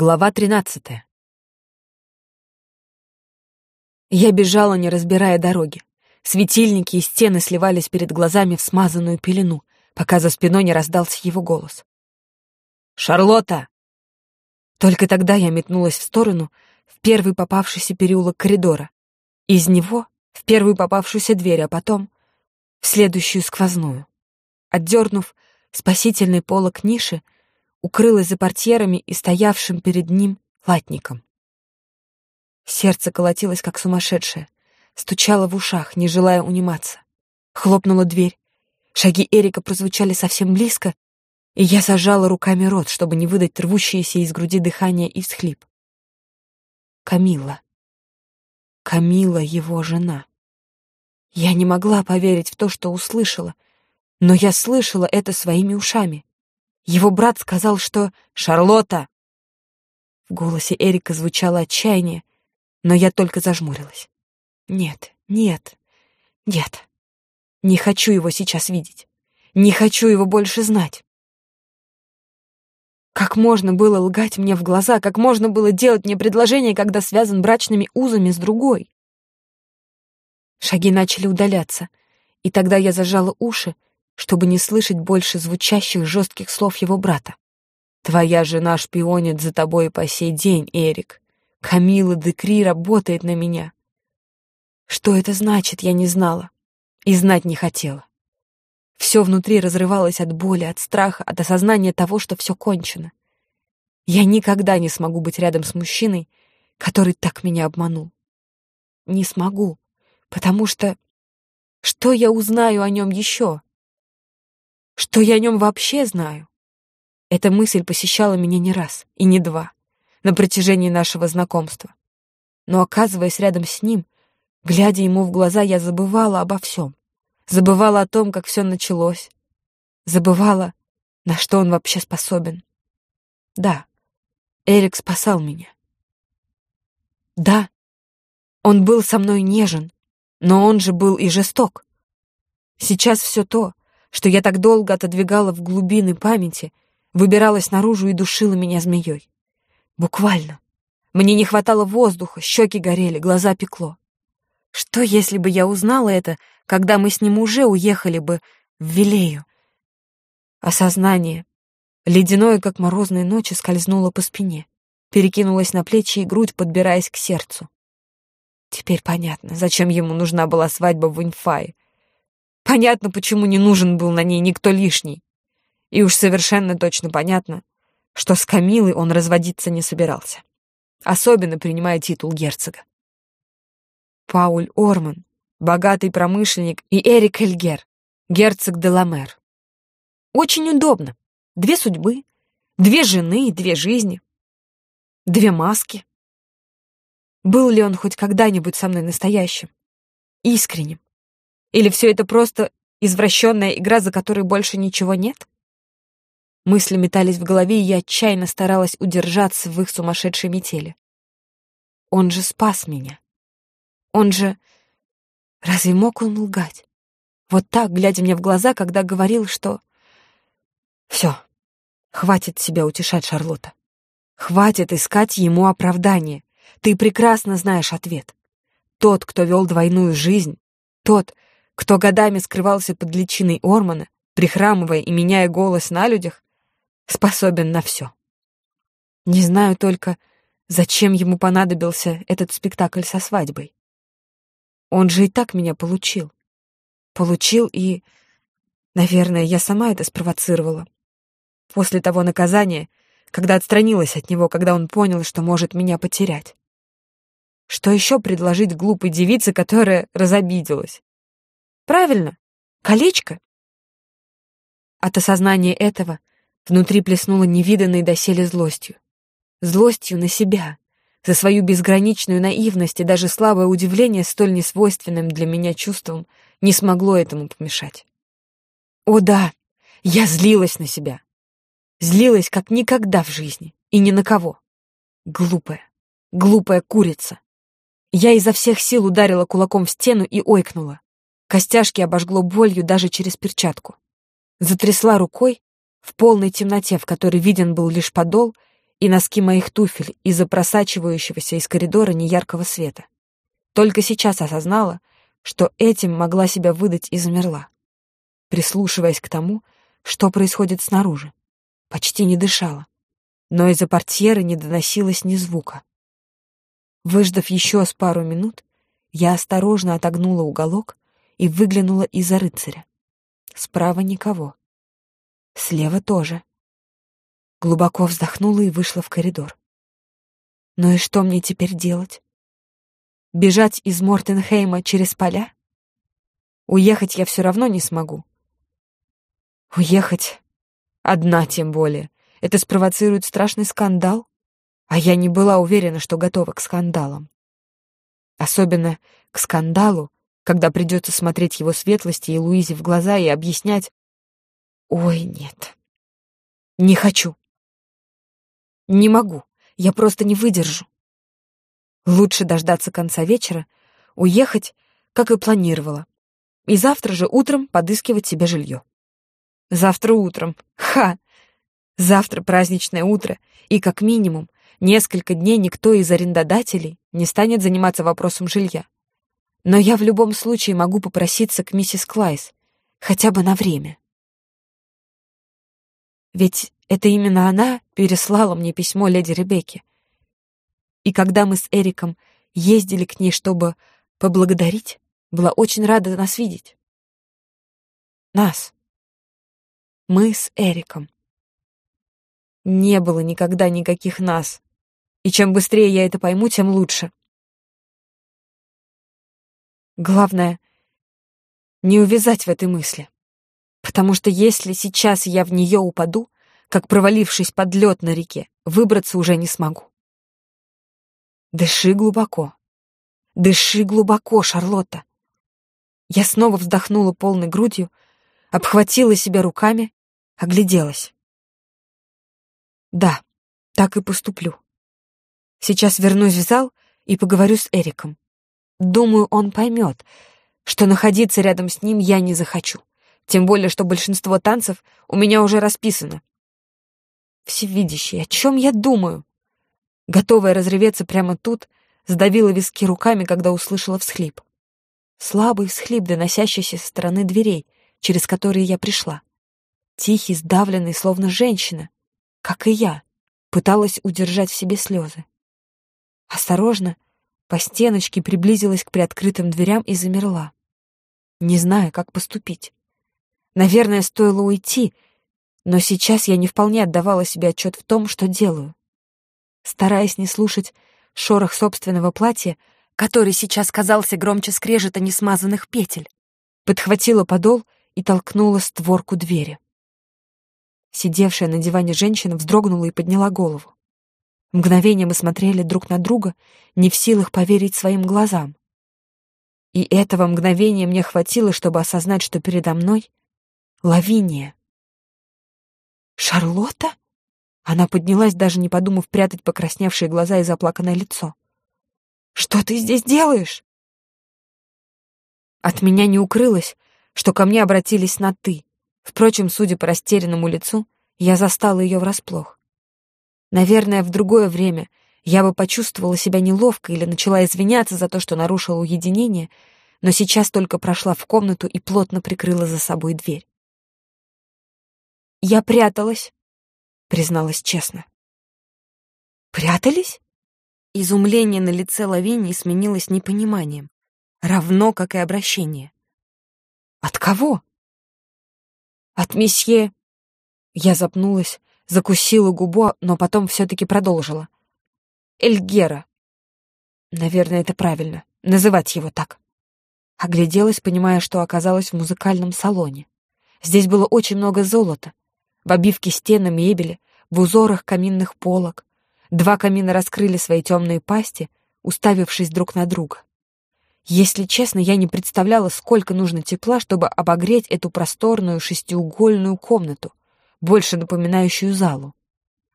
Глава тринадцатая. Я бежала, не разбирая дороги. Светильники и стены сливались перед глазами в смазанную пелену, пока за спиной не раздался его голос. «Шарлотта!» Только тогда я метнулась в сторону, в первый попавшийся переулок коридора. Из него в первую попавшуюся дверь, а потом в следующую сквозную. Отдернув спасительный полок ниши, укрылась за портьерами и стоявшим перед ним латником. Сердце колотилось, как сумасшедшее, стучало в ушах, не желая униматься. Хлопнула дверь. Шаги Эрика прозвучали совсем близко, и я зажала руками рот, чтобы не выдать рвущееся из груди дыхание и всхлип. Камила. Камила его жена. Я не могла поверить в то, что услышала, но я слышала это своими ушами. Его брат сказал, что «Шарлотта!» В голосе Эрика звучало отчаяние, но я только зажмурилась. «Нет, нет, нет. Не хочу его сейчас видеть. Не хочу его больше знать». Как можно было лгать мне в глаза, как можно было делать мне предложение, когда связан брачными узами с другой? Шаги начали удаляться, и тогда я зажала уши, чтобы не слышать больше звучащих жестких слов его брата. «Твоя жена шпионит за тобой по сей день, Эрик. Камила Декри работает на меня». Что это значит, я не знала и знать не хотела. Все внутри разрывалось от боли, от страха, от осознания того, что все кончено. Я никогда не смогу быть рядом с мужчиной, который так меня обманул. Не смогу, потому что... Что я узнаю о нем еще? Что я о нем вообще знаю? Эта мысль посещала меня не раз и не два на протяжении нашего знакомства. Но, оказываясь рядом с ним, глядя ему в глаза, я забывала обо всем. Забывала о том, как все началось. Забывала, на что он вообще способен. Да, Эрик спасал меня. Да, он был со мной нежен, но он же был и жесток. Сейчас все то, что я так долго отодвигала в глубины памяти, выбиралась наружу и душила меня змеей. Буквально. Мне не хватало воздуха, щеки горели, глаза пекло. Что, если бы я узнала это, когда мы с ним уже уехали бы в Вилею? Осознание, ледяное, как морозные ночи, скользнуло по спине, перекинулось на плечи и грудь, подбираясь к сердцу. Теперь понятно, зачем ему нужна была свадьба в Инфае. Понятно, почему не нужен был на ней никто лишний. И уж совершенно точно понятно, что с Камилой он разводиться не собирался. Особенно принимая титул герцога. Пауль Орман, богатый промышленник, и Эрик Эльгер, герцог де Ламер. Очень удобно. Две судьбы, две жены и две жизни. Две маски. Был ли он хоть когда-нибудь со мной настоящим? Искренним? Или все это просто извращенная игра, за которой больше ничего нет? Мысли метались в голове, и я отчаянно старалась удержаться в их сумасшедшей метели. Он же спас меня. Он же... Разве мог он лгать? Вот так, глядя мне в глаза, когда говорил, что... Все, хватит себя утешать, Шарлотта. Хватит искать ему оправдание. Ты прекрасно знаешь ответ. Тот, кто вел двойную жизнь, тот, кто годами скрывался под личиной Ормана, прихрамывая и меняя голос на людях, способен на все. Не знаю только, зачем ему понадобился этот спектакль со свадьбой. Он же и так меня получил. Получил и... Наверное, я сама это спровоцировала. После того наказания, когда отстранилась от него, когда он понял, что может меня потерять. Что еще предложить глупой девице, которая разобиделась? Правильно, колечко. От осознания этого внутри плеснуло невиданной доселе злостью. Злостью на себя, за свою безграничную наивность и даже слабое удивление столь несвойственным для меня чувством не смогло этому помешать. О да, я злилась на себя. Злилась как никогда в жизни и ни на кого. Глупая, глупая курица. Я изо всех сил ударила кулаком в стену и ойкнула. Костяшки обожгло болью даже через перчатку. Затрясла рукой в полной темноте, в которой виден был лишь подол, и носки моих туфель из-за просачивающегося из коридора неяркого света. Только сейчас осознала, что этим могла себя выдать и замерла, прислушиваясь к тому, что происходит снаружи. Почти не дышала, но из-за портьеры не доносилось ни звука. Выждав еще с пару минут, я осторожно отогнула уголок и выглянула из-за рыцаря. Справа никого. Слева тоже. Глубоко вздохнула и вышла в коридор. Ну и что мне теперь делать? Бежать из Мортенхейма через поля? Уехать я все равно не смогу. Уехать одна тем более. Это спровоцирует страшный скандал, а я не была уверена, что готова к скандалам. Особенно к скандалу, когда придется смотреть его светлости и Луизе в глаза и объяснять «Ой, нет, не хочу, не могу, я просто не выдержу». Лучше дождаться конца вечера, уехать, как и планировала, и завтра же утром подыскивать себе жилье. Завтра утром. Ха! Завтра праздничное утро, и как минимум несколько дней никто из арендодателей не станет заниматься вопросом жилья. Но я в любом случае могу попроситься к миссис Клайс, хотя бы на время. Ведь это именно она переслала мне письмо леди Ребекке. И когда мы с Эриком ездили к ней, чтобы поблагодарить, была очень рада нас видеть. Нас. Мы с Эриком. Не было никогда никаких нас. И чем быстрее я это пойму, тем лучше. Главное — не увязать в этой мысли. Потому что если сейчас я в нее упаду, как провалившись под лед на реке, выбраться уже не смогу. Дыши глубоко. Дыши глубоко, Шарлотта. Я снова вздохнула полной грудью, обхватила себя руками Огляделась. Да, так и поступлю. Сейчас вернусь в зал и поговорю с Эриком. Думаю, он поймет, что находиться рядом с ним я не захочу. Тем более, что большинство танцев у меня уже расписано. Всевидящий, о чем я думаю? Готовая разреветься прямо тут, сдавила виски руками, когда услышала всхлип. Слабый всхлип, доносящийся со стороны дверей, через которые я пришла тихий, сдавленный, словно женщина, как и я, пыталась удержать в себе слезы. Осторожно, по стеночке приблизилась к приоткрытым дверям и замерла, не зная, как поступить. Наверное, стоило уйти, но сейчас я не вполне отдавала себе отчет в том, что делаю. Стараясь не слушать шорох собственного платья, который сейчас казался громче скрежета несмазанных петель, подхватила подол и толкнула створку двери. Сидевшая на диване женщина вздрогнула и подняла голову. Мгновение мы смотрели друг на друга, не в силах поверить своим глазам. И этого мгновения мне хватило, чтобы осознать, что передо мной — Лавиния. «Шарлотта?» Она поднялась, даже не подумав прятать покрасневшие глаза и заплаканное лицо. «Что ты здесь делаешь?» От меня не укрылось, что ко мне обратились на «ты». Впрочем, судя по растерянному лицу, я застала ее врасплох. Наверное, в другое время я бы почувствовала себя неловко или начала извиняться за то, что нарушила уединение, но сейчас только прошла в комнату и плотно прикрыла за собой дверь. «Я пряталась», — призналась честно. «Прятались?» Изумление на лице Лавинии сменилось непониманием, равно как и обращение. «От кого?» «От месье...» Я запнулась, закусила губу, но потом все-таки продолжила. «Эльгера». Наверное, это правильно, называть его так. Огляделась, понимая, что оказалась в музыкальном салоне. Здесь было очень много золота. В обивке стен и мебели, в узорах каминных полок. Два камина раскрыли свои темные пасти, уставившись друг на друга. Если честно, я не представляла, сколько нужно тепла, чтобы обогреть эту просторную шестиугольную комнату, больше напоминающую залу.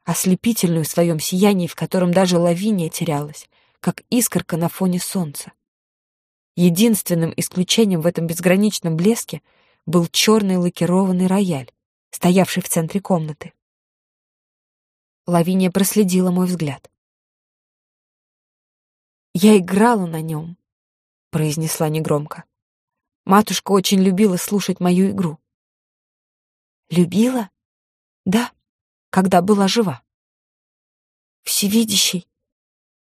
Ослепительную в своем сиянии, в котором даже лавиния терялась, как искорка на фоне солнца. Единственным исключением в этом безграничном блеске был черный лакированный рояль, стоявший в центре комнаты. Лавиния проследила мой взгляд. «Я играла на нем», — произнесла негромко. Матушка очень любила слушать мою игру. «Любила?» «Да, когда была жива». «Всевидящий».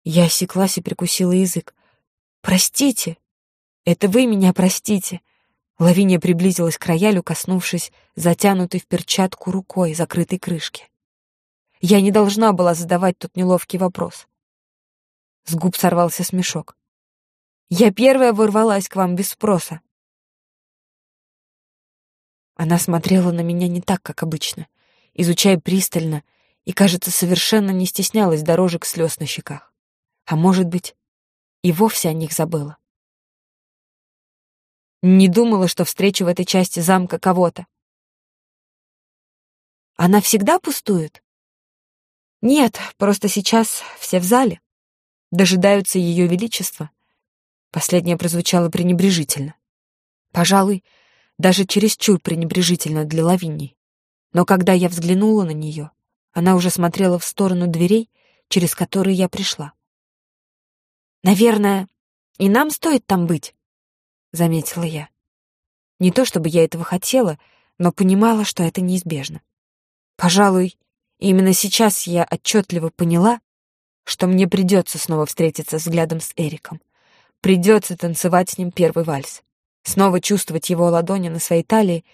Я осеклась и прикусила язык. «Простите, это вы меня простите». Лавиния приблизилась к роялю, коснувшись затянутой в перчатку рукой закрытой крышки. Я не должна была задавать тот неловкий вопрос. С губ сорвался смешок. «Я первая ворвалась к вам без спроса». Она смотрела на меня не так, как обычно, изучая пристально и, кажется, совершенно не стеснялась дорожек слез на щеках. А может быть, и вовсе о них забыла. Не думала, что встречу в этой части замка кого-то. Она всегда пустует? Нет, просто сейчас все в зале. Дожидаются ее величества. Последнее прозвучало пренебрежительно. Пожалуй, даже чересчур пренебрежительно для Лавинии. Но когда я взглянула на нее, она уже смотрела в сторону дверей, через которые я пришла. «Наверное, и нам стоит там быть», заметила я. Не то чтобы я этого хотела, но понимала, что это неизбежно. Пожалуй, именно сейчас я отчетливо поняла, что мне придется снова встретиться взглядом с Эриком. Придется танцевать с ним первый вальс. Снова чувствовать его ладони на своей талии,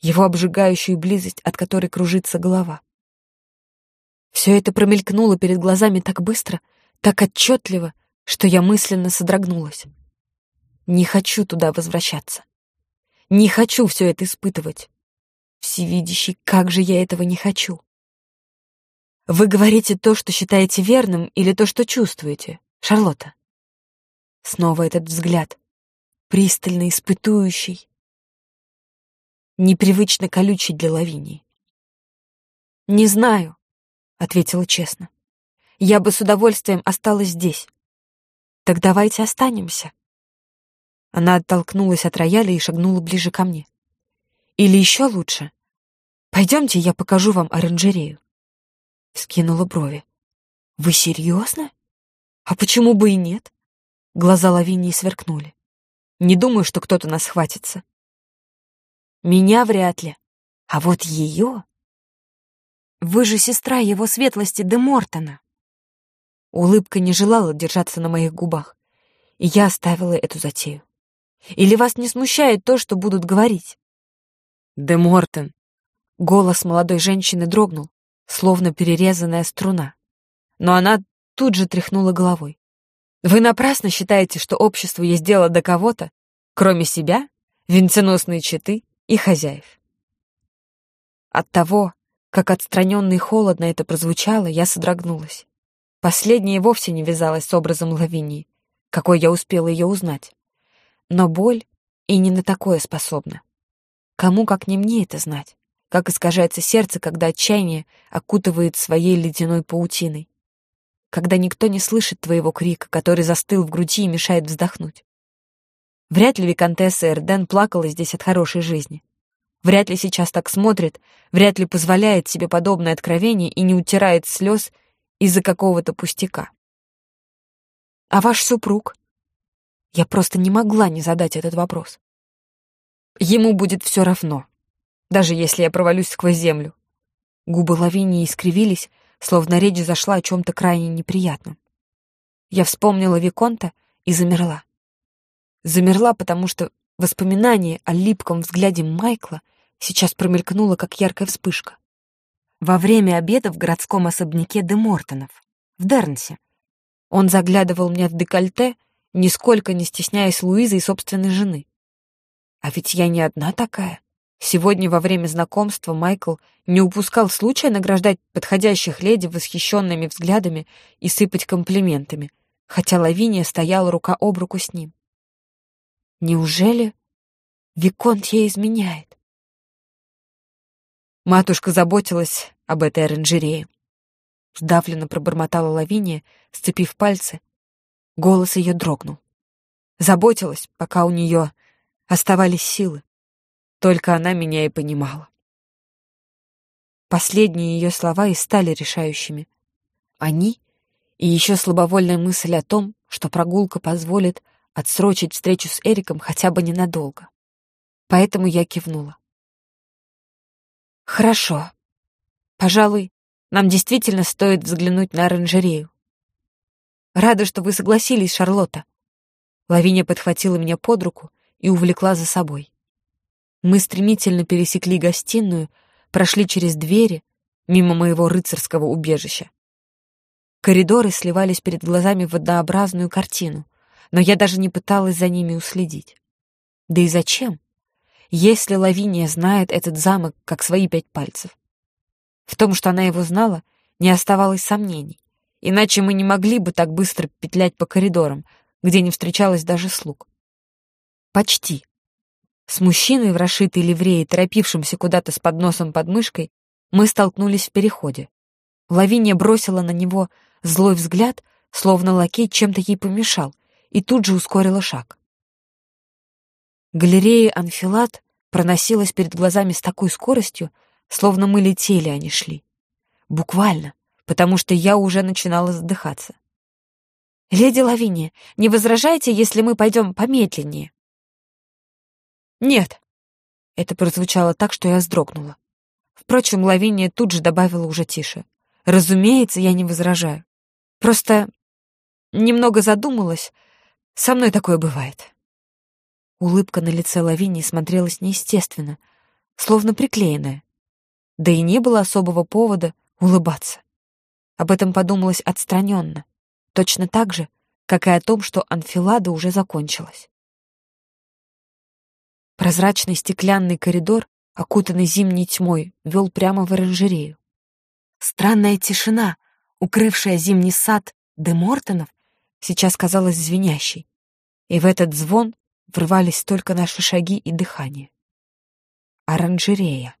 его обжигающую близость, от которой кружится голова. Все это промелькнуло перед глазами так быстро, так отчетливо, что я мысленно содрогнулась. Не хочу туда возвращаться. Не хочу все это испытывать. Всевидящий, как же я этого не хочу. Вы говорите то, что считаете верным, или то, что чувствуете, Шарлотта? Снова этот взгляд, пристально испытующий, непривычно колючий для Лавинии. «Не знаю», — ответила честно. «Я бы с удовольствием осталась здесь. Так давайте останемся». Она оттолкнулась от рояля и шагнула ближе ко мне. «Или еще лучше. Пойдемте, я покажу вам оранжерею». Скинула брови. «Вы серьезно? А почему бы и нет?» Глаза Лавинии сверкнули. «Не думаю, что кто-то нас хватится». «Меня вряд ли. А вот ее...» «Вы же сестра его светлости де Мортона». Улыбка не желала держаться на моих губах, и я оставила эту затею. Или вас не смущает то, что будут говорить?» «Де Мортен!» Голос молодой женщины дрогнул, словно перерезанная струна. Но она тут же тряхнула головой. «Вы напрасно считаете, что обществу есть дело до кого-то, кроме себя, венценосной четы и хозяев». От того, как отстраненно и холодно это прозвучало, я содрогнулась. Последнее вовсе не вязалось с образом Лавинии, какой я успела ее узнать. Но боль и не на такое способна. Кому, как не мне, это знать? Как искажается сердце, когда отчаяние окутывает своей ледяной паутиной? Когда никто не слышит твоего крика, который застыл в груди и мешает вздохнуть? Вряд ли виконтесса Эрден плакала здесь от хорошей жизни. Вряд ли сейчас так смотрит, вряд ли позволяет себе подобное откровение и не утирает слез из-за какого-то пустяка. А ваш супруг? Я просто не могла не задать этот вопрос. Ему будет все равно, даже если я провалюсь сквозь землю. Губы Лавинии искривились, словно речь зашла о чем-то крайне неприятном. Я вспомнила Виконта и замерла. Замерла, потому что воспоминание о липком взгляде Майкла сейчас промелькнуло, как яркая вспышка. Во время обеда в городском особняке де Мортонов, в Дернсе. Он заглядывал мне в декольте, нисколько не стесняясь Луизы и собственной жены. А ведь я не одна такая. Сегодня во время знакомства Майкл не упускал случая награждать подходящих леди восхищенными взглядами и сыпать комплиментами, хотя Лавиния стояла рука об руку с ним. Неужели Виконт ей изменяет? Матушка заботилась об этой оранжерее. Сдавленно пробормотала Лавиния, сцепив пальцы, Голос ее дрогнул. Заботилась, пока у нее оставались силы. Только она меня и понимала. Последние ее слова и стали решающими. Они и еще слабовольная мысль о том, что прогулка позволит отсрочить встречу с Эриком хотя бы ненадолго. Поэтому я кивнула. «Хорошо. Пожалуй, нам действительно стоит взглянуть на оранжерею. Рада, что вы согласились, Шарлотта». Лавиния подхватила меня под руку и увлекла за собой. Мы стремительно пересекли гостиную, прошли через двери, мимо моего рыцарского убежища. Коридоры сливались перед глазами в однообразную картину, но я даже не пыталась за ними уследить. Да и зачем, если Лавиния знает этот замок как свои пять пальцев? В том, что она его знала, не оставалось сомнений, иначе мы не могли бы так быстро петлять по коридорам, где не встречалось даже слуг. Почти. С мужчиной в расшитой ливреи, торопившимся куда-то с подносом под мышкой, мы столкнулись в переходе. Лавиния бросила на него злой взгляд, словно лакей чем-то ей помешал, и тут же ускорила шаг. Галерея «Анфилат» проносилась перед глазами с такой скоростью, словно мы летели, а не шли. Буквально, потому что я уже начинала задыхаться. «Леди Лавиния, не возражайте, если мы пойдем помедленнее?» «Нет». Это прозвучало так, что я вздрогнула. Впрочем, Лавиния тут же добавила уже тише. «Разумеется, я не возражаю. Просто немного задумалась. Со мной такое бывает». Улыбка на лице Лавинии смотрелась неестественно, словно приклеенная. Да и не было особого повода улыбаться. Об этом подумалось отстраненно, точно так же, как и о том, что анфилада уже закончилась. Прозрачный стеклянный коридор, окутанный зимней тьмой, вел прямо в оранжерею. Странная тишина, укрывшая зимний сад де Мортонов, сейчас казалась звенящей, и в этот звон врывались только наши шаги и дыхание. Оранжерея.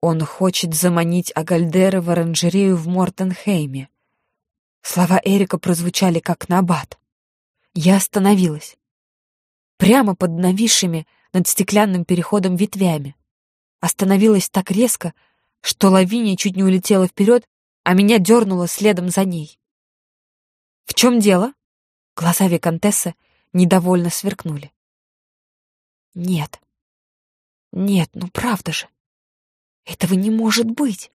Он хочет заманить Агальдера в оранжерею в Мортенхейме. Слова Эрика прозвучали как набат. Я остановилась прямо под нависшими над стеклянным переходом ветвями. Остановилась так резко, что лавиния чуть не улетела вперед, а меня дернуло следом за ней. «В чем дело?» Глаза Викантессы недовольно сверкнули. «Нет. Нет, ну правда же. Этого не может быть.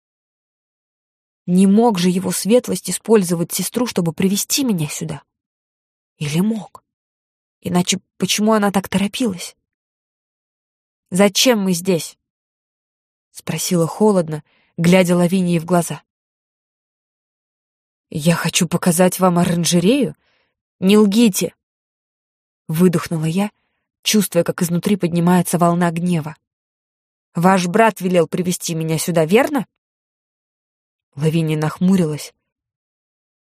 Не мог же его светлость использовать сестру, чтобы привести меня сюда? Или мог? Иначе почему она так торопилась? «Зачем мы здесь?» — спросила холодно, глядя Лавинии в глаза. «Я хочу показать вам оранжерею. Не лгите!» Выдохнула я, чувствуя, как изнутри поднимается волна гнева. «Ваш брат велел привести меня сюда, верно?» Лавиния нахмурилась.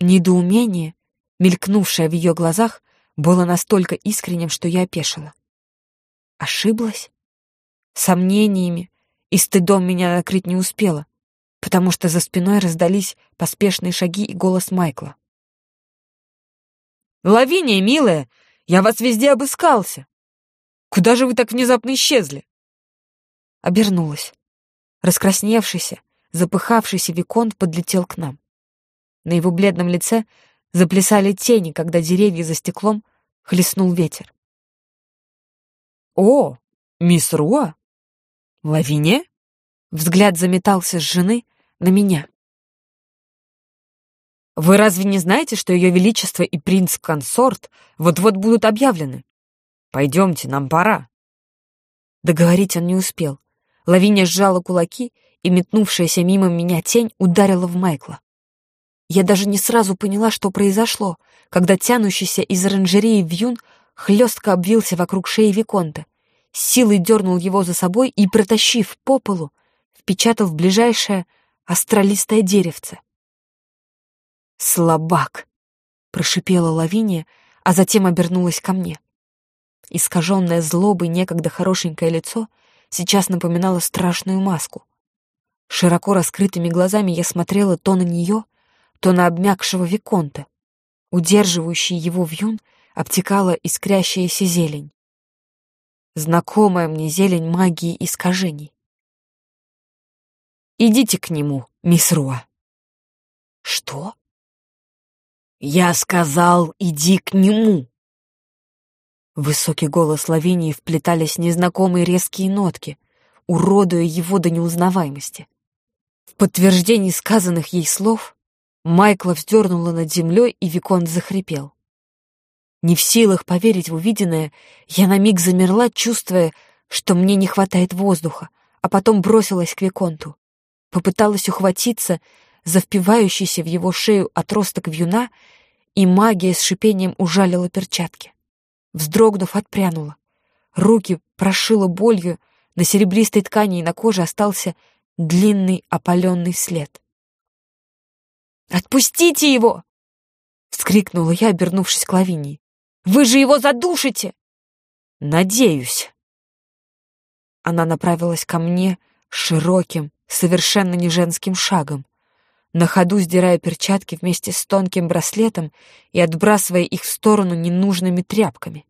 Недоумение, мелькнувшее в ее глазах, было настолько искренним, что я опешила. Ошиблась? Сомнениями и стыдом меня накрыть не успела, потому что за спиной раздались поспешные шаги и голос Майкла. «Лавиния, милая, я вас везде обыскался. Куда же вы так внезапно исчезли?» Обернулась. Раскрасневшийся, запыхавшийся Виконт подлетел к нам. На его бледном лице Заплясали тени, когда деревья за стеклом хлестнул ветер. «О, мисс Руа? Лавине?» Взгляд заметался с жены на меня. «Вы разве не знаете, что Ее Величество и принц-консорт вот-вот будут объявлены? Пойдемте, нам пора». Договорить он не успел. Лавиния сжала кулаки, и метнувшаяся мимо меня тень ударила в Майкла. Я даже не сразу поняла, что произошло, когда тянущийся из оранжереи вьюн хлестко обвился вокруг шеи Виконта, силой дернул его за собой и, протащив по полу, впечатал в ближайшее астролистое деревце. «Слабак!» — прошипела Лавиния, а затем обернулась ко мне. Искаженное злобой некогда хорошенькое лицо сейчас напоминало страшную маску. Широко раскрытыми глазами я смотрела то на нее, то на обмякшего Виконта. Удерживающий его вьюн обтекала искрящаяся зелень. Знакомая мне зелень магии искажений. Идите к нему, мисс Руа». «Что?» «Я сказал, иди к нему!» Высокий голос Лавинии вплетались незнакомые резкие нотки, уродуя его до неузнаваемости. В подтверждении сказанных ей слов Майкла вздернула над землей, и Виконт захрипел. Не в силах поверить в увиденное, я на миг замерла, чувствуя, что мне не хватает воздуха, а потом бросилась к Виконту. Попыталась ухватиться за впивающийся в его шею отросток вьюна, и магия с шипением ужалила перчатки. Вздрогнув, отпрянула. Руки прошила болью, на серебристой ткани и на коже остался длинный опаленный след. «Отпустите его!» — вскрикнула я, обернувшись к Лавинии. «Вы же его задушите!» «Надеюсь!» Она направилась ко мне широким, совершенно не женским шагом, на ходу сдирая перчатки вместе с тонким браслетом и отбрасывая их в сторону ненужными тряпками.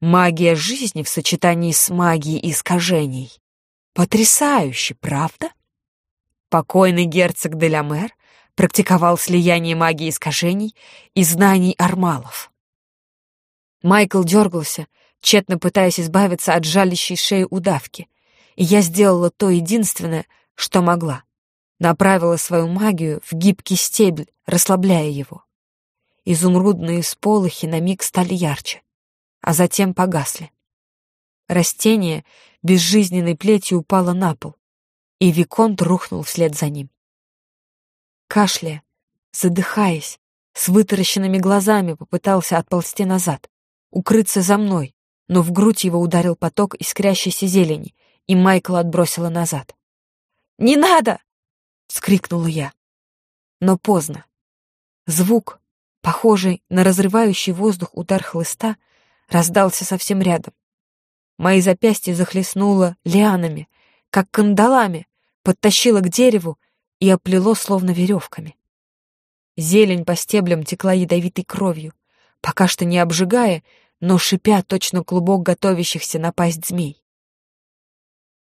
Магия жизни в сочетании с магией искажений. Потрясающе, правда? Покойный герцог Делямер практиковал слияние магии искажений и знаний армалов. Майкл дергался, тщетно пытаясь избавиться от жалящей шеи удавки, и я сделала то единственное, что могла направила свою магию в гибкий стебель, расслабляя его. Изумрудные сполохи на миг стали ярче, а затем погасли. Растение безжизненной плетью упало на пол, и Виконт рухнул вслед за ним. Кашляя, задыхаясь, с вытаращенными глазами попытался отползти назад, укрыться за мной, но в грудь его ударил поток искрящейся зелени, и Майкла отбросила назад. «Не надо!» — вскрикнула я. Но поздно. Звук, похожий на разрывающий воздух удар хлыста, раздался совсем рядом. Мои запястья захлестнуло лианами, как кандалами, подтащило к дереву и оплело словно веревками. Зелень по стеблям текла ядовитой кровью, пока что не обжигая, но шипя точно клубок готовящихся напасть змей.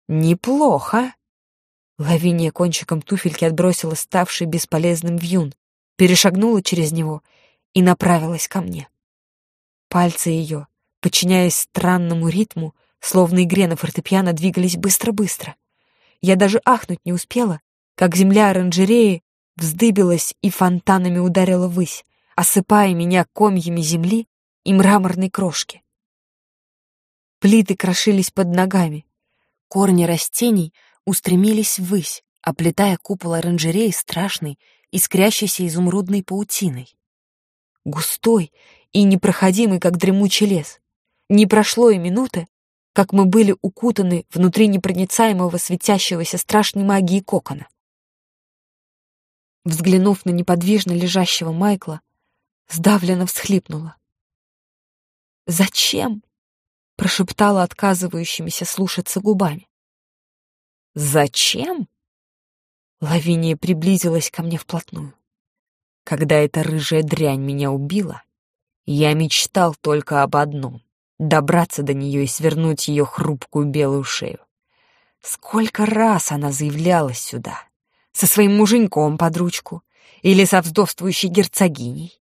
«Неплохо!» Лавиния кончиком туфельки отбросила ставший бесполезным вьюн, перешагнула через него и направилась ко мне. Пальцы ее, подчиняясь странному ритму, словно игре на фортепиано, двигались быстро-быстро. Я даже ахнуть не успела, как земля оранжереи вздыбилась и фонтанами ударила ввысь, осыпая меня комьями земли и мраморной крошки. Плиты крошились под ногами. Корни растений устремились ввысь, оплетая купол оранжереи страшной, искрящейся изумрудной паутиной. Густой и непроходимый, как дремучий лес. Не прошло и минуты, как мы были укутаны внутри непроницаемого светящегося страшной магии кокона. Взглянув на неподвижно лежащего Майкла, сдавленно всхлипнула. «Зачем?» — прошептала отказывающимися слушаться губами. «Зачем?» Лавиния приблизилась ко мне вплотную. Когда эта рыжая дрянь меня убила, я мечтал только об одном — добраться до нее и свернуть ее хрупкую белую шею. Сколько раз она заявлялась сюда, со своим муженьком под ручку или со вздовствующей герцогиней.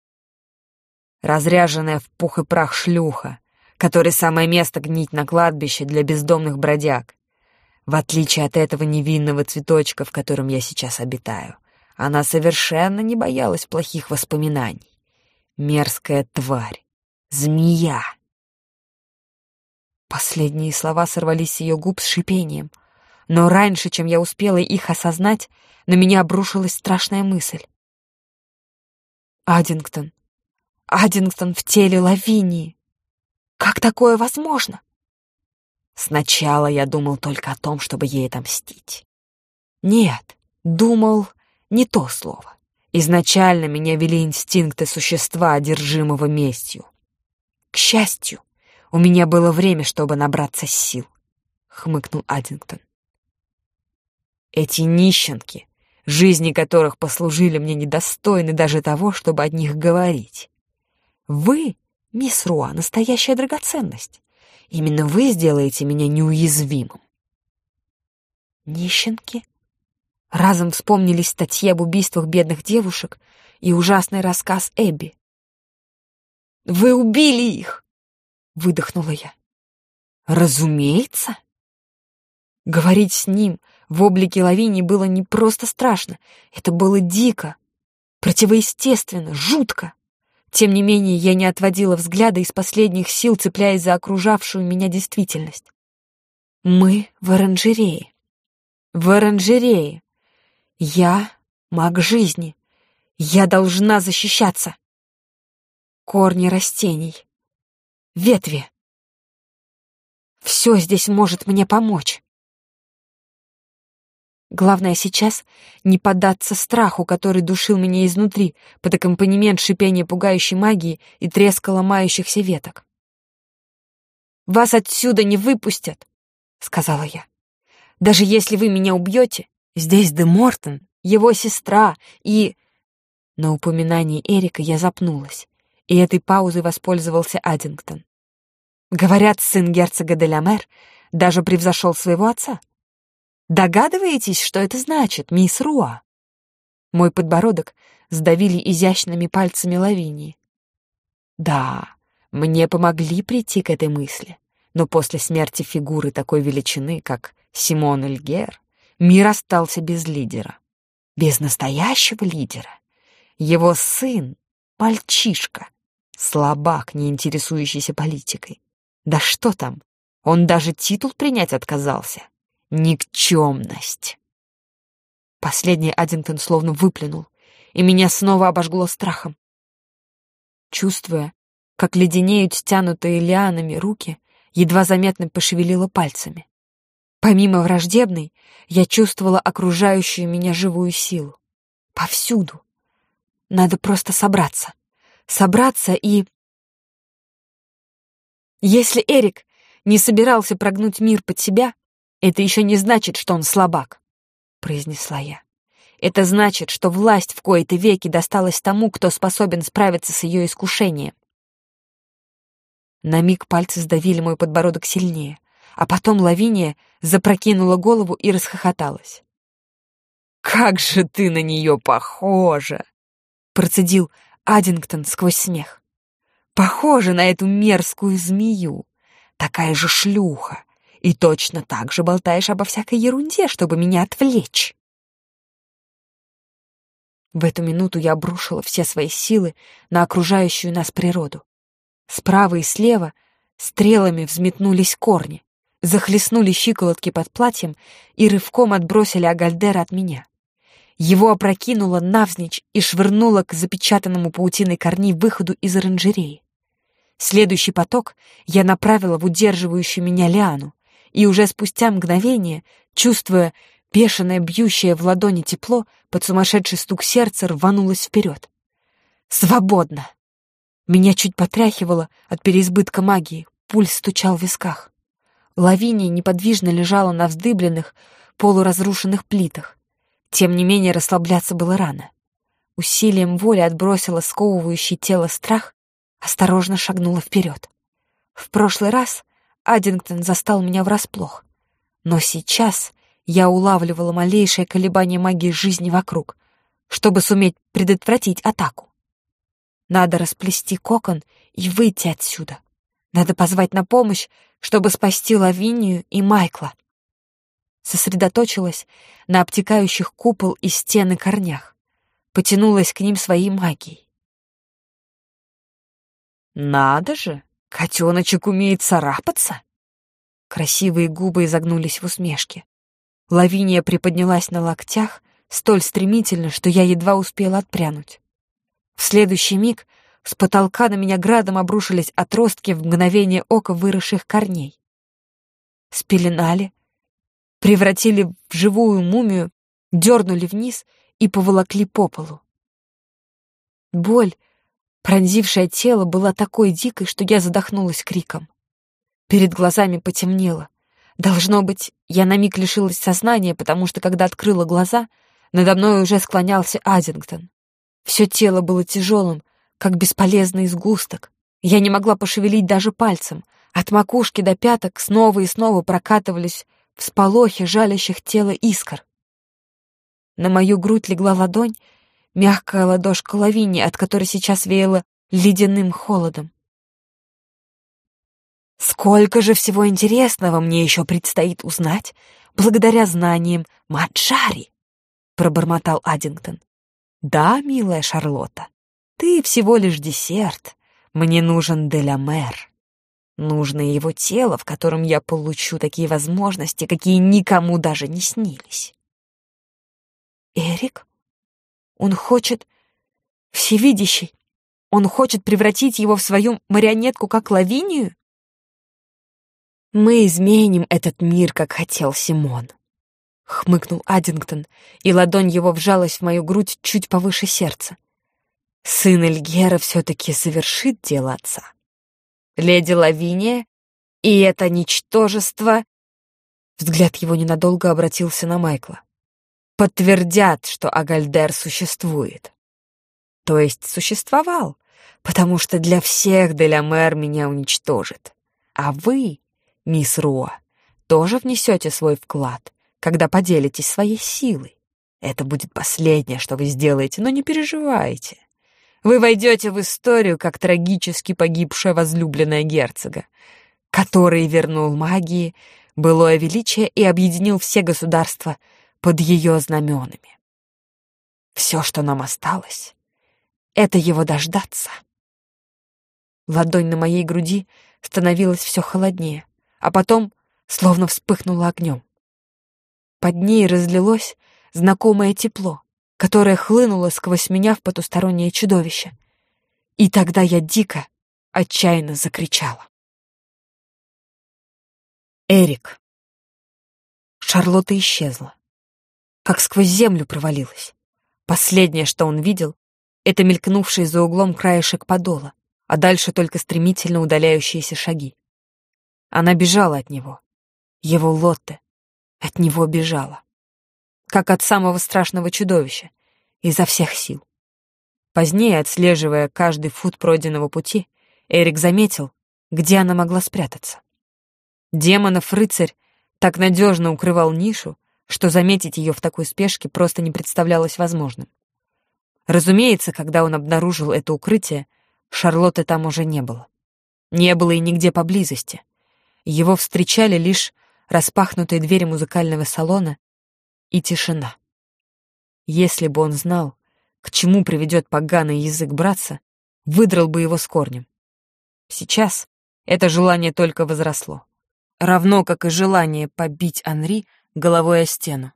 Разряженная в пух и прах шлюха, которой самое место гнить на кладбище для бездомных бродяг, в отличие от этого невинного цветочка, в котором я сейчас обитаю, она совершенно не боялась плохих воспоминаний. Мерзкая тварь. Змея. Последние слова сорвались с ее губ с шипением. Но раньше, чем я успела их осознать, на меня обрушилась страшная мысль. Аддингтон. Аддингтон в теле Лавинии. Как такое возможно? Сначала я думал только о том, чтобы ей отомстить. Нет, думал не то слово. Изначально меня вели инстинкты существа, одержимого местью. К счастью, у меня было время, чтобы набраться сил, — хмыкнул Аддингтон. Эти нищенки, жизни которых послужили мне недостойны даже того, чтобы о них говорить. Вы, мисс Руа, настоящая драгоценность. Именно вы сделаете меня неуязвимым. Нищенки? Разом вспомнились статьи об убийствах бедных девушек и ужасный рассказ Эбби. «Вы убили их!» — выдохнула я. «Разумеется!» Говорить с ним в облике Лавини было не просто страшно, это было дико, противоестественно, жутко. Тем не менее, я не отводила взгляда из последних сил, цепляясь за окружавшую меня действительность. Мы в оранжерее. В оранжерее. Я маг жизни. Я должна защищаться. Корни растений. Ветви. Все здесь может мне помочь. Главное сейчас не поддаться страху, который душил меня изнутри, под аккомпанемент шипения пугающей магии и треска ломающихся веток. «Вас отсюда не выпустят!» — сказала я. «Даже если вы меня убьете, здесь Де Мортон, его сестра и...» На упоминании Эрика я запнулась, и этой паузой воспользовался Аддингтон. Говорят, сын герцога Делямер даже превзошел своего отца. Догадываетесь, что это значит, мисс Руа? Мой подбородок сдавили изящными пальцами Лавинии. Да, мне помогли прийти к этой мысли, но после смерти фигуры такой величины, как Симон Эльгер, мир остался без лидера. Без настоящего лидера. Его сын — мальчишка, слабак, не интересующийся политикой. Да что там, он даже титул принять отказался. Никчемность. Последний Аддингтон словно выплюнул, и меня снова обожгло страхом. Чувствуя, как леденеют стянутые лианами руки, едва заметно пошевелила пальцами. Помимо враждебной, я чувствовала окружающую меня живую силу. Повсюду. Надо просто собраться. Собраться и... Если Эрик не собирался прогнуть мир под себя, «Это еще не значит, что он слабак», — произнесла я. «Это значит, что власть в кои-то веки досталась тому, кто способен справиться с ее искушением». На миг пальцы сдавили мой подбородок сильнее, а потом Лавиния запрокинула голову и расхохоталась. «Как же ты на нее похожа!» — процедил Аддингтон сквозь смех. «Похожа на эту мерзкую змею, такая же шлюха, и точно так же болтаешь обо всякой ерунде, чтобы меня отвлечь. В эту минуту я обрушила все свои силы на окружающую нас природу. Справа и слева стрелами взметнулись корни, захлестнули щиколотки под платьем и рывком отбросили Агальдера от меня. Его опрокинуло навзничь и швырнуло к запечатанному паутиной корней выходу из оранжереи. Следующий поток я направила в удерживающую меня лиану, и уже спустя мгновение, чувствуя бешеное бьющее в ладони тепло, под сумасшедший стук сердца рванулась вперед. «Свободно!» Меня чуть потряхивало от переизбытка магии, пульс стучал в висках. Лавиния неподвижно лежала на вздыбленных, полуразрушенных плитах. Тем не менее расслабляться было рано. Усилием воли отбросила сковывающий тело страх, осторожно шагнула вперед. В прошлый раз Аддингтон застал меня врасплох. Но сейчас я улавливала малейшее колебание магии жизни вокруг, чтобы суметь предотвратить атаку. Надо расплести кокон и выйти отсюда. Надо позвать на помощь, чтобы спасти Лавинию и Майкла. Сосредоточилась на обтекающих купол и стены корнях. Потянулась к ним своей магией. «Надо же!» Котеночек умеет царапаться? Красивые губы изогнулись в усмешке. Лавиния приподнялась на локтях столь стремительно, что я едва успела отпрянуть. В следующий миг с потолка на меня градом обрушились отростки в мгновение ока выросших корней. Спеленали, превратили в живую мумию, дернули вниз и поволокли по полу. Боль Пронзившее тело было такой дикой, что я задохнулась криком. Перед глазами потемнело. Должно быть, я на миг лишилась сознания, потому что, когда открыла глаза, надо мной уже склонялся Аддингтон. Все тело было тяжелым, как бесполезный изгусток. Я не могла пошевелить даже пальцем. От макушки до пяток снова и снова прокатывались всполохи жалящих тело искр. На мою грудь легла ладонь, мягкая ладошка Лавини, от которой сейчас веяло ледяным холодом. Сколько же всего интересного мне еще предстоит узнать благодаря знаниям Маджари, пробормотал Аддингтон. Да, милая Шарлотта, ты всего лишь десерт. Мне нужен Делямер. Нужно его тело, в котором я получу такие возможности, какие никому даже не снились. Эрик? Он хочет... Всевидящий. Он хочет превратить его в свою марионетку, как Лавинию? Мы изменим этот мир, как хотел Симон. Хмыкнул Аддингтон, и ладонь его вжалась в мою грудь чуть повыше сердца. Сын Эльгера все-таки завершит дело отца. Леди Лавиния и это ничтожество... Взгляд его ненадолго обратился на Майкла. Подтвердят, что Агальдер существует. То есть существовал, потому что для всех Делямер меня уничтожит. А вы мисс Руа, тоже внесете свой вклад, когда поделитесь своей силой. Это будет последнее, что вы сделаете, но не переживайте. Вы войдете в историю как трагически погибшая возлюбленная герцога, который вернул магии, былое величие и объединил все государства под ее знаменами. Все, что нам осталось, — это его дождаться. Ладонь на моей груди становилась все холоднее а потом словно вспыхнула огнем. Под ней разлилось знакомое тепло, которое хлынуло сквозь меня в потустороннее чудовище. И тогда я дико, отчаянно закричала. Эрик. Шарлотта исчезла. Как сквозь землю провалилась. Последнее, что он видел, это мелькнувший за углом краешек подола, а дальше только стремительно удаляющиеся шаги. Она бежала от него. Его Лотте от него бежала. Как от самого страшного чудовища, изо всех сил. Позднее, отслеживая каждый фут пройденного пути, Эрик заметил, где она могла спрятаться. Демонов рыцарь так надежно укрывал нишу, что заметить ее в такой спешке просто не представлялось возможным. Разумеется, когда он обнаружил это укрытие, Шарлотты там уже не было. Не было и нигде поблизости. Его встречали лишь распахнутые двери музыкального салона и тишина. Если бы он знал, к чему приведет поганый язык братца, выдрал бы его с корнем. Сейчас это желание только возросло, равно как и желание побить Анри головой о стену.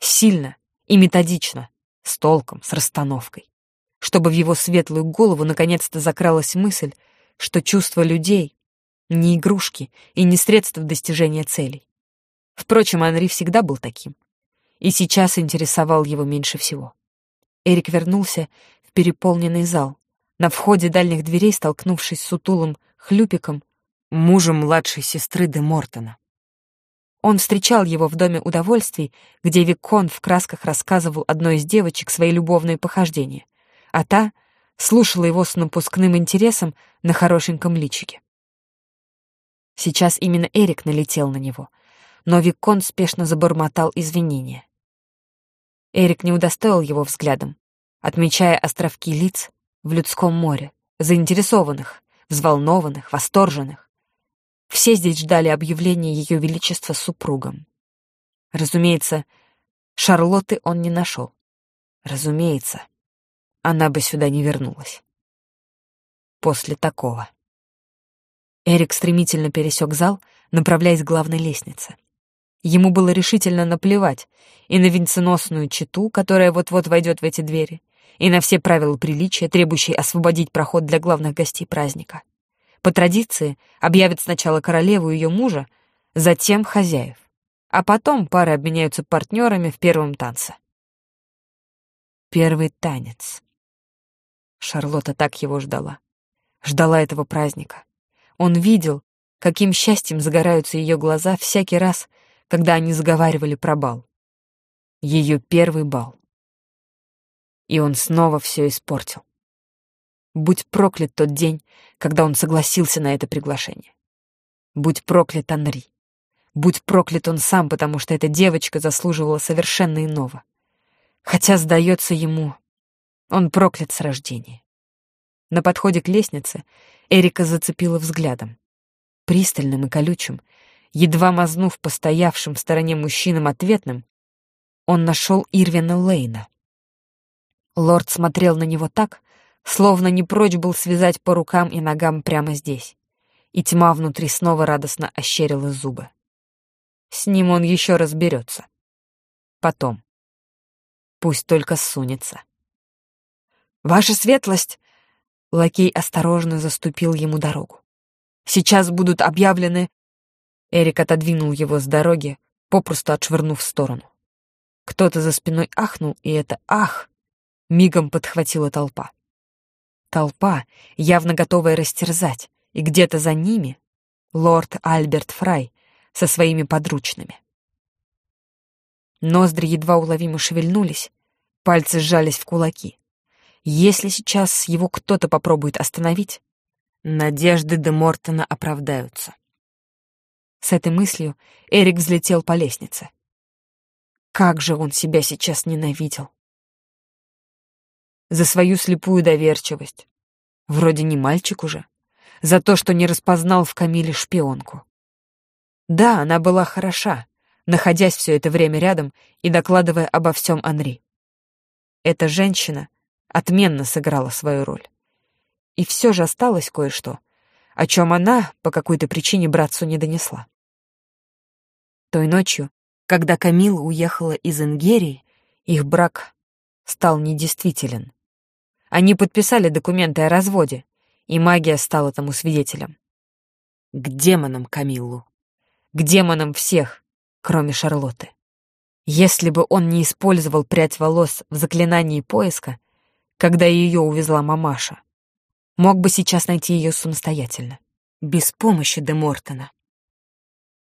Сильно и методично, с толком, с расстановкой, чтобы в его светлую голову наконец-то закралась мысль, что чувства людей не игрушки и не средства достижения целей. Впрочем, Анри всегда был таким. И сейчас интересовал его меньше всего. Эрик вернулся в переполненный зал, на входе дальних дверей столкнувшись с сутулым хлюпиком, мужем младшей сестры де Мортона. Он встречал его в Доме удовольствий, где Викон в красках рассказывал одной из девочек свои любовные похождения, а та слушала его с напускным интересом на хорошеньком личике. Сейчас именно Эрик налетел на него, но Викон спешно забормотал извинения. Эрик не удостоил его взглядом, отмечая островки лиц в людском море, заинтересованных, взволнованных, восторженных. Все здесь ждали объявления Ее Величества супругом. Разумеется, Шарлотты он не нашел. Разумеется, она бы сюда не вернулась. После такого. Эрик стремительно пересек зал, направляясь к главной лестнице. Ему было решительно наплевать и на венценосную читу, которая вот-вот войдет в эти двери, и на все правила приличия, требующие освободить проход для главных гостей праздника. По традиции объявят сначала королеву и ее мужа, затем хозяев, а потом пары обменяются партнерами в первом танце. Первый танец. Шарлотта так его ждала. Ждала этого праздника. Он видел, каким счастьем загораются ее глаза всякий раз, когда они заговаривали про бал. Ее первый бал. И он снова все испортил. Будь проклят тот день, когда он согласился на это приглашение. Будь проклят Анри. Будь проклят он сам, потому что эта девочка заслуживала совершенно иного. Хотя, сдается ему, он проклят с рождения. На подходе к лестнице Эрика зацепила взглядом. Пристальным и колючим, едва мазнув по стоявшим в стороне мужчинам ответным, он нашел Ирвина Лейна. Лорд смотрел на него так, словно не прочь был связать по рукам и ногам прямо здесь, и тьма внутри снова радостно ощерила зубы. С ним он еще разберется. Потом. Пусть только сунется. «Ваша светлость!» Лакей осторожно заступил ему дорогу. «Сейчас будут объявлены...» Эрик отодвинул его с дороги, попросту отшвырнув в сторону. Кто-то за спиной ахнул, и это «ах» мигом подхватила толпа. Толпа, явно готовая растерзать, и где-то за ними лорд Альберт Фрай со своими подручными. Ноздри едва уловимо шевельнулись, пальцы сжались в кулаки. Если сейчас его кто-то попробует остановить, надежды де Мортона оправдаются. С этой мыслью Эрик взлетел по лестнице. Как же он себя сейчас ненавидел. За свою слепую доверчивость. Вроде не мальчик уже. За то, что не распознал в Камиле шпионку. Да, она была хороша, находясь все это время рядом и докладывая обо всем Анри. Эта женщина отменно сыграла свою роль. И все же осталось кое-что, о чем она по какой-то причине братцу не донесла. Той ночью, когда Камила уехала из Ингерии, их брак стал недействителен. Они подписали документы о разводе, и магия стала тому свидетелем. К демонам Камиллу. К демонам всех, кроме Шарлотты. Если бы он не использовал прядь волос в заклинании поиска, когда ее увезла мамаша. Мог бы сейчас найти ее самостоятельно, без помощи Де Мортона.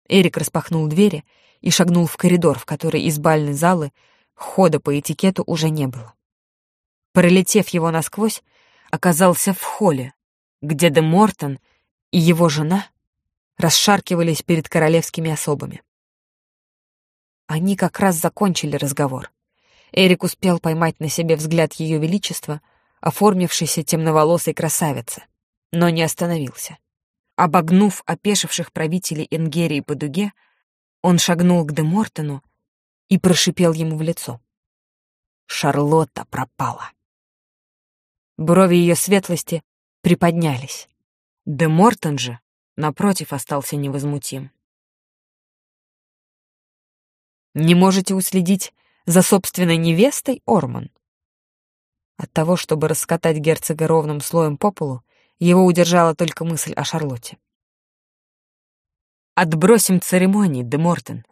Эрик распахнул двери и шагнул в коридор, в который из бальной залы хода по этикету уже не было. Пролетев его насквозь, оказался в холле, где Де Мортон и его жена расшаркивались перед королевскими особами. Они как раз закончили разговор. Эрик успел поймать на себе взгляд Ее Величества, оформившейся темноволосой красавицы, но не остановился. Обогнув опешивших правителей Энгерии по дуге, он шагнул к Демортону и прошипел ему в лицо. Шарлотта пропала. Брови ее светлости приподнялись. Де Мортон же, напротив, остался невозмутим. «Не можете уследить за собственной невестой Орман. От того, чтобы раскатать герцога ровным слоем по полу, его удержала только мысль о Шарлотте. «Отбросим церемонии, де Мортен.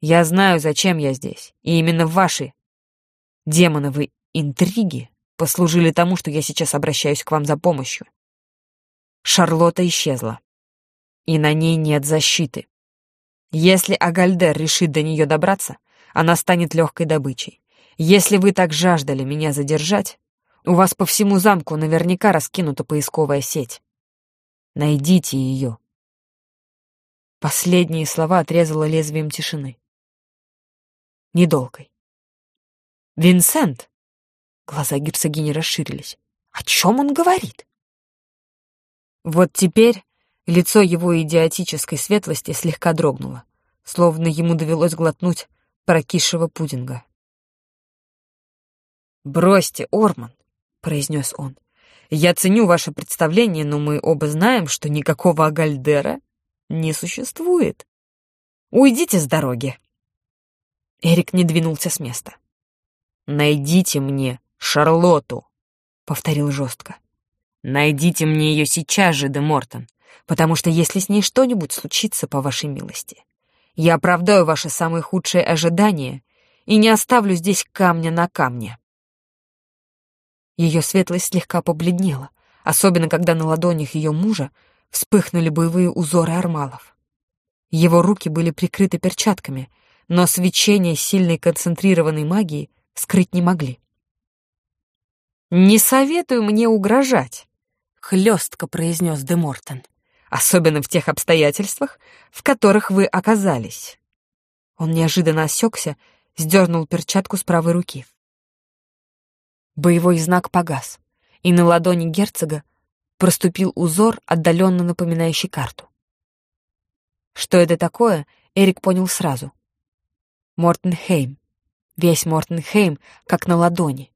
Я знаю, зачем я здесь, и именно ваши демоновые интриги послужили тому, что я сейчас обращаюсь к вам за помощью. Шарлотта исчезла, и на ней нет защиты. Если Агальдер решит до нее добраться, она станет легкой добычей. Если вы так жаждали меня задержать, у вас по всему замку наверняка раскинута поисковая сеть. Найдите ее. Последние слова отрезало лезвием тишины. Недолгой. «Винсент!» Глаза герцогини расширились. «О чем он говорит?» Вот теперь лицо его идиотической светлости слегка дрогнуло, словно ему довелось глотнуть прокисшего пудинга. «Бросьте, Орман», — произнес он. «Я ценю ваше представление, но мы оба знаем, что никакого Агальдера не существует. Уйдите с дороги». Эрик не двинулся с места. «Найдите мне Шарлоту», — повторил жестко. «Найдите мне ее сейчас же, де Мортон, потому что если с ней что-нибудь случится, по вашей милости, я оправдаю ваши самые худшие ожидания и не оставлю здесь камня на камне. Ее светлость слегка побледнела, особенно когда на ладонях ее мужа вспыхнули боевые узоры армалов. Его руки были прикрыты перчатками, но свечение сильной концентрированной магии скрыть не могли. «Не советую мне угрожать», — хлестко произнес Де Мортон особенно в тех обстоятельствах, в которых вы оказались. Он неожиданно осекся, сдернул перчатку с правой руки. Боевой знак погас, и на ладони герцога проступил узор, отдаленно напоминающий карту. Что это такое, Эрик понял сразу. Мортенхейм. Весь Мортенхейм как на ладони.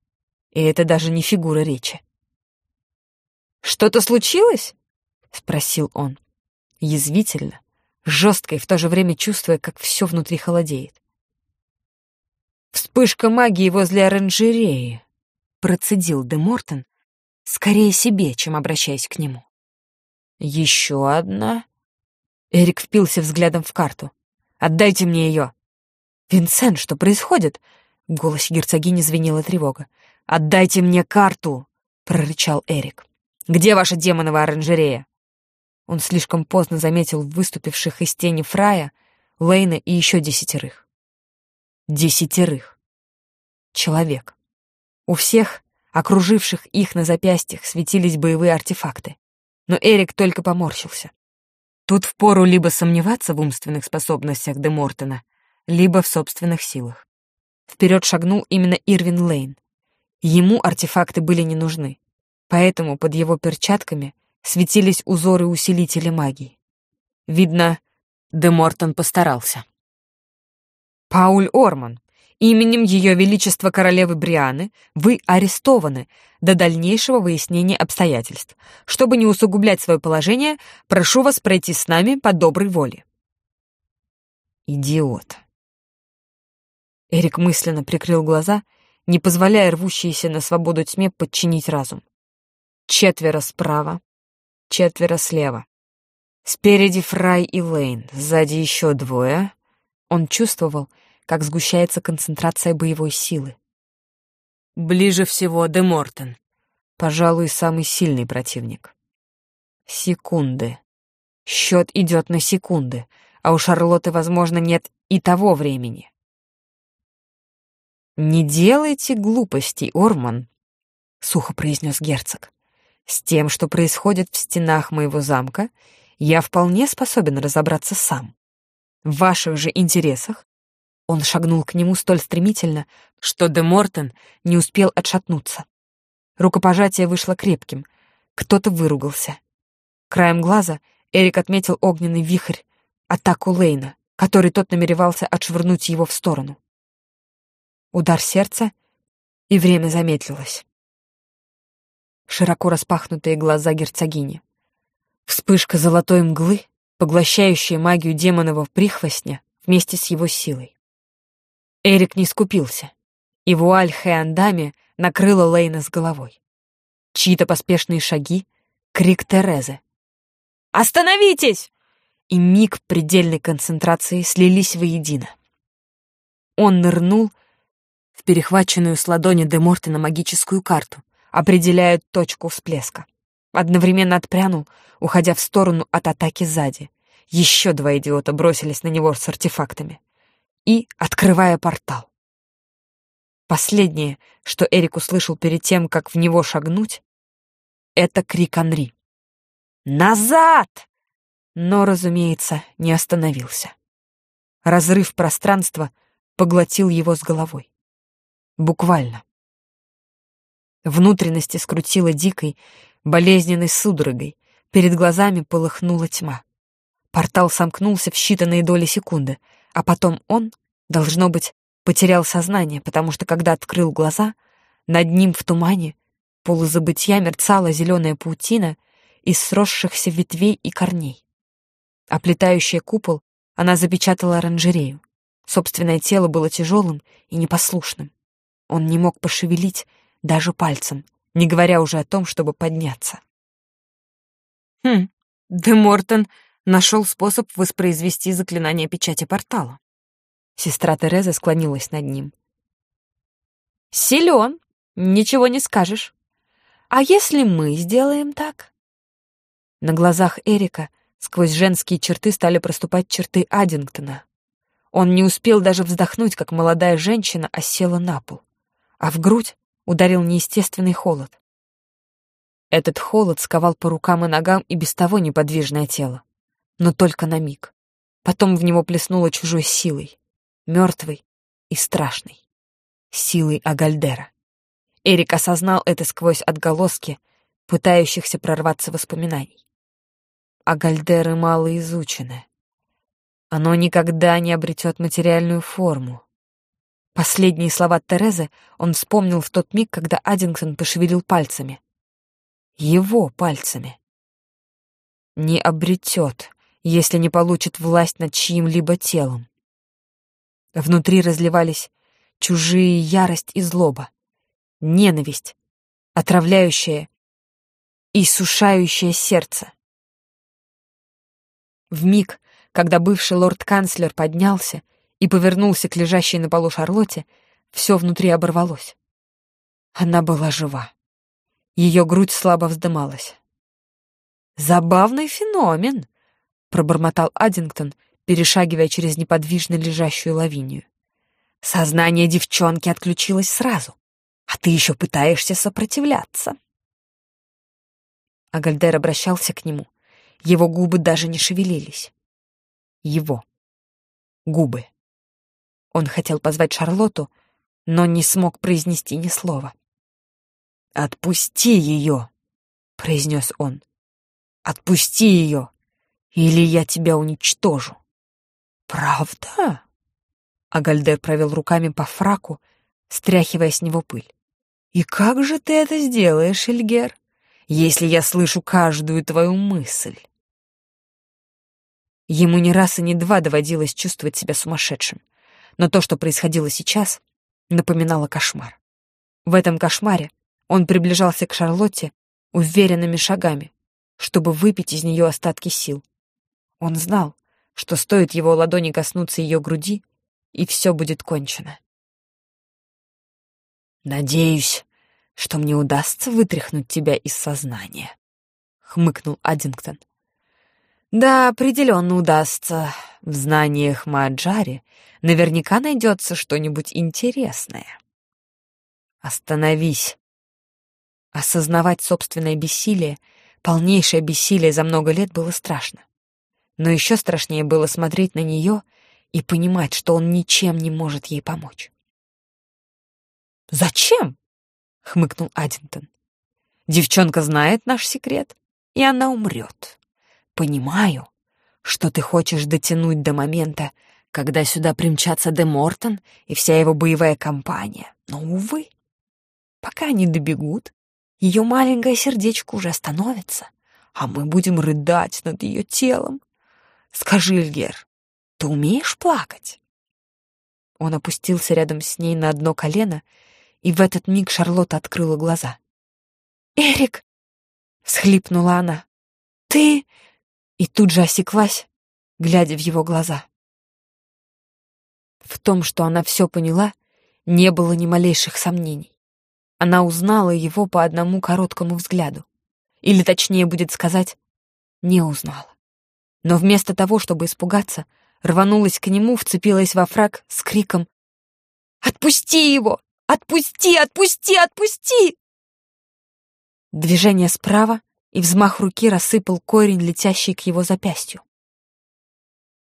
И это даже не фигура речи. «Что-то случилось?» — спросил он. Язвительно, жестко и в то же время чувствуя, как все внутри холодеет. «Вспышка магии возле оранжереи», — процедил Де Мортон, скорее себе, чем обращаясь к нему. «Еще одна?» Эрик впился взглядом в карту. «Отдайте мне ее!» «Винсент, что происходит?» В голосе герцогини звенела тревога. «Отдайте мне карту!» — прорычал Эрик. «Где ваша демоновая оранжерея?» Он слишком поздно заметил выступивших из тени Фрая, Лейна и еще десятерых. Десятерых. Человек. У всех, окруживших их на запястьях, светились боевые артефакты. Но Эрик только поморщился. Тут впору либо сомневаться в умственных способностях Де либо в собственных силах. Вперед шагнул именно Ирвин Лейн. Ему артефакты были не нужны, поэтому под его перчатками светились узоры усилителя магии. Видно, Де Мортон постарался. «Пауль Орман, именем Ее Величества Королевы Брианы вы арестованы до дальнейшего выяснения обстоятельств. Чтобы не усугублять свое положение, прошу вас пройти с нами по доброй воле». «Идиот», Эрик мысленно прикрыл глаза, не позволяя рвущейся на свободу тьме подчинить разум. Четверо справа, четверо слева. Спереди Фрай и Лейн, сзади еще двое. Он чувствовал, как сгущается концентрация боевой силы. Ближе всего Де Мортен, пожалуй, самый сильный противник. Секунды. Счет идет на секунды, а у Шарлотты, возможно, нет и того времени. «Не делайте глупостей, Орман», — сухо произнес герцог. «С тем, что происходит в стенах моего замка, я вполне способен разобраться сам. В ваших же интересах...» Он шагнул к нему столь стремительно, что де Мортон не успел отшатнуться. Рукопожатие вышло крепким. Кто-то выругался. Краем глаза Эрик отметил огненный вихрь, атаку Лейна, который тот намеревался отшвырнуть его в сторону удар сердца, и время замедлилось. Широко распахнутые глаза герцогини. Вспышка золотой мглы, поглощающая магию демонового прихвостня вместе с его силой. Эрик не скупился, и вуаль Хэандами накрыла Лейна с головой. Чьи-то поспешные шаги, крик Терезы. «Остановитесь!» И миг предельной концентрации слились воедино. Он нырнул в перехваченную с ладони де Мортена магическую карту, определяя точку всплеска. Одновременно отпрянул, уходя в сторону от атаки сзади. Еще два идиота бросились на него с артефактами. И открывая портал. Последнее, что Эрик услышал перед тем, как в него шагнуть, это крик Анри. «Назад!» Но, разумеется, не остановился. Разрыв пространства поглотил его с головой. Буквально. Внутренности скрутило дикой, болезненной судорогой, перед глазами полыхнула тьма. Портал сомкнулся в считанные доли секунды, а потом он, должно быть, потерял сознание, потому что, когда открыл глаза, над ним в тумане полузабытия мерцала зеленая паутина из сросшихся ветвей и корней. Оплетающая купол, она запечатала оранжерею. Собственное тело было тяжелым и непослушным. Он не мог пошевелить даже пальцем, не говоря уже о том, чтобы подняться. Хм, Де Мортон нашел способ воспроизвести заклинание печати портала. Сестра Тереза склонилась над ним. Силен, ничего не скажешь. А если мы сделаем так? На глазах Эрика сквозь женские черты стали проступать черты Аддингтона. Он не успел даже вздохнуть, как молодая женщина осела на пол а в грудь ударил неестественный холод. Этот холод сковал по рукам и ногам и без того неподвижное тело. Но только на миг. Потом в него плеснуло чужой силой, мертвой и страшной, силой Агальдера. Эрик осознал это сквозь отголоски, пытающихся прорваться воспоминаний. А Гальдеры мало изучены. Оно никогда не обретет материальную форму. Последние слова Терезы он вспомнил в тот миг, когда Аддингтон пошевелил пальцами. Его пальцами. Не обретет, если не получит власть над чьим-либо телом. Внутри разливались чужие ярость и злоба, ненависть, отравляющая и сушающее сердце. В миг, когда бывший лорд-канцлер поднялся и повернулся к лежащей на полу Шарлотте, все внутри оборвалось. Она была жива. Ее грудь слабо вздымалась. «Забавный феномен», — пробормотал Аддингтон, перешагивая через неподвижно лежащую лавинию. «Сознание девчонки отключилось сразу, а ты еще пытаешься сопротивляться». Агальдер обращался к нему. Его губы даже не шевелились. Его. Губы. Он хотел позвать Шарлотту, но не смог произнести ни слова. «Отпусти ее!» — произнес он. «Отпусти ее, или я тебя уничтожу!» «Правда?» Агальдер провел руками по фраку, стряхивая с него пыль. «И как же ты это сделаешь, Эльгер, если я слышу каждую твою мысль?» Ему ни раз и ни два доводилось чувствовать себя сумасшедшим, но то, что происходило сейчас, напоминало кошмар. В этом кошмаре он приближался к Шарлотте уверенными шагами, чтобы выпить из нее остатки сил. Он знал, что стоит его ладони коснуться ее груди, и все будет кончено. «Надеюсь, что мне удастся вытряхнуть тебя из сознания», — хмыкнул Аддингтон. «Да, определенно удастся. В знаниях Маджари наверняка найдется что-нибудь интересное». «Остановись», Осознавать собственное бессилие, полнейшее бессилие за много лет было страшно. Но еще страшнее было смотреть на нее и понимать, что он ничем не может ей помочь. «Зачем?» — хмыкнул Аддингтон. «Девчонка знает наш секрет, и она умрет. Понимаю, что ты хочешь дотянуть до момента, когда сюда примчатся Де Мортон и вся его боевая компания. Но, увы, пока они добегут, ее маленькое сердечко уже остановится, а мы будем рыдать над ее телом. Скажи, Эльгер, ты умеешь плакать?» Он опустился рядом с ней на одно колено, и в этот миг Шарлотта открыла глаза. «Эрик!» — всхлипнула она. «Ты...» И тут же осеклась, глядя в его глаза. В том, что она все поняла, не было ни малейших сомнений. Она узнала его по одному короткому взгляду. Или, точнее будет сказать, не узнала. Но вместо того, чтобы испугаться, рванулась к нему, вцепилась во фраг с криком «Отпусти его! Отпусти! Отпусти! Отпусти!» Движение справа, и взмах руки рассыпал корень, летящий к его запястью.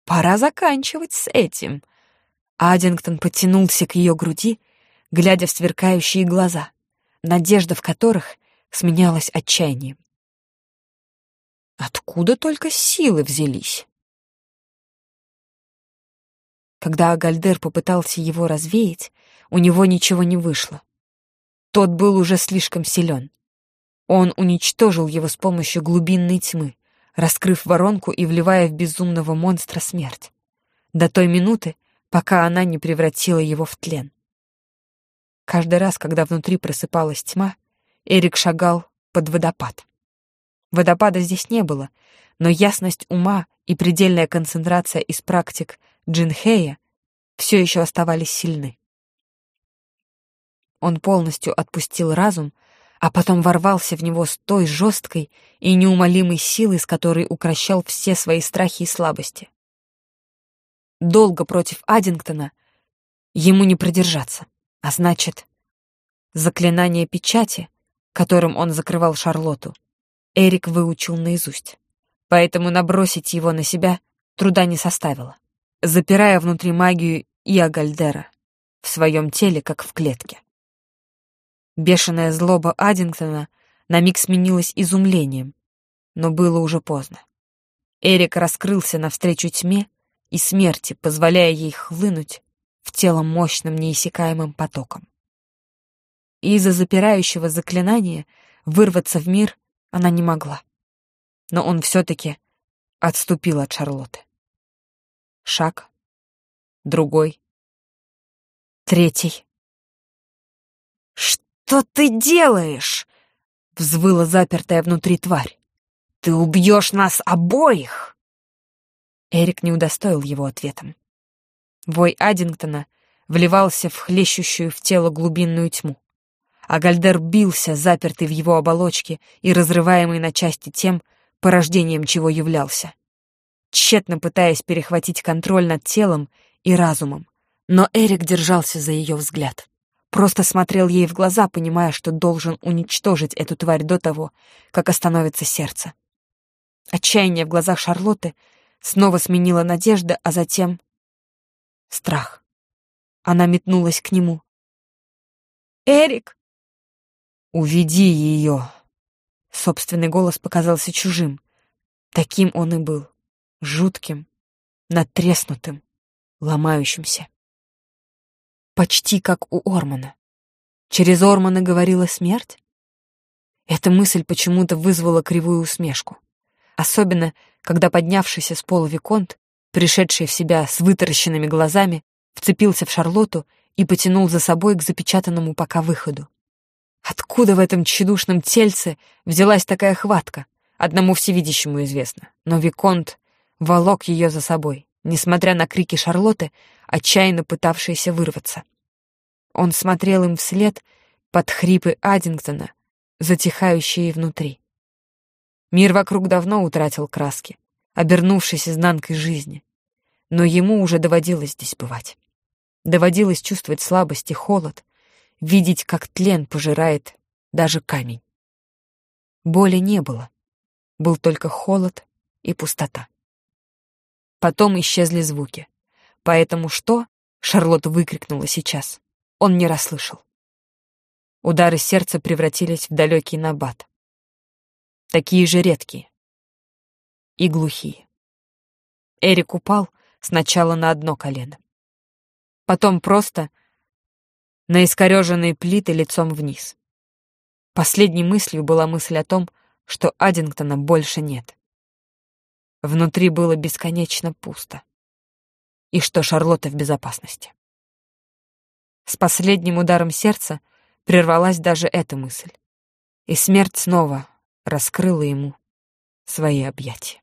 «Пора заканчивать с этим», Аддингтон подтянулся к ее груди, глядя в сверкающие глаза надежда в которых сменялась отчаянием. Откуда только силы взялись? Когда Агальдер попытался его развеять, у него ничего не вышло. Тот был уже слишком силен. Он уничтожил его с помощью глубинной тьмы, раскрыв воронку и вливая в безумного монстра смерть. До той минуты, пока она не превратила его в тлен. Каждый раз, когда внутри просыпалась тьма, Эрик шагал под водопад. Водопада здесь не было, но ясность ума и предельная концентрация из практик Джинхея все еще оставались сильны. Он полностью отпустил разум, а потом ворвался в него с той жесткой и неумолимой силой, с которой укращал все свои страхи и слабости. Долго против Аддингтона ему не продержаться. А значит, заклинание печати, которым он закрывал Шарлоту, Эрик выучил наизусть. Поэтому набросить его на себя труда не составило, запирая внутри магию и Агальдера в своем теле, как в клетке. Бешеная злоба Аддингтона на миг сменилась изумлением, но было уже поздно. Эрик раскрылся навстречу тьме и смерти, позволяя ей хлынуть в тело мощным неиссякаемым потоком. Из-за запирающего заклинания вырваться в мир она не могла. Но он все-таки отступил от Шарлотты. Шаг, другой, третий. «Что ты делаешь?» — взвыла запертая внутри тварь. «Ты убьешь нас обоих!» Эрик не удостоил его ответом. Вой Аддингтона вливался в хлещущую в тело глубинную тьму. А Гальдер бился, запертый в его оболочке и разрываемый на части тем, порождением чего являлся. Тщетно пытаясь перехватить контроль над телом и разумом, но Эрик держался за ее взгляд. Просто смотрел ей в глаза, понимая, что должен уничтожить эту тварь до того, как остановится сердце. Отчаяние в глазах Шарлотты снова сменило надежда, а затем страх. Она метнулась к нему. «Эрик!» «Уведи ее!» Собственный голос показался чужим. Таким он и был. Жутким, надтреснутым, ломающимся. Почти как у Ормана. Через Ормана говорила смерть? Эта мысль почему-то вызвала кривую усмешку. Особенно, когда поднявшийся с пола Виконт, пришедший в себя с вытаращенными глазами, вцепился в Шарлоту и потянул за собой к запечатанному пока выходу. Откуда в этом тщедушном тельце взялась такая хватка? Одному всевидящему известно. Но Виконт волок ее за собой, несмотря на крики Шарлотты, отчаянно пытавшиеся вырваться. Он смотрел им вслед под хрипы Аддингтона, затихающие внутри. Мир вокруг давно утратил краски, обернувшись изнанкой жизни. Но ему уже доводилось здесь бывать. Доводилось чувствовать слабость и холод, видеть, как тлен пожирает даже камень. Боли не было, был только холод и пустота. Потом исчезли звуки, поэтому что Шарлотта выкрикнула сейчас, он не расслышал. Удары сердца превратились в далекий набат такие же редкие и глухие. Эрик упал сначала на одно колено, потом просто на искореженные плиты лицом вниз. Последней мыслью была мысль о том, что Аддингтона больше нет. Внутри было бесконечно пусто. И что Шарлотта в безопасности. С последним ударом сердца прервалась даже эта мысль. И смерть снова раскрыла ему свои объятия.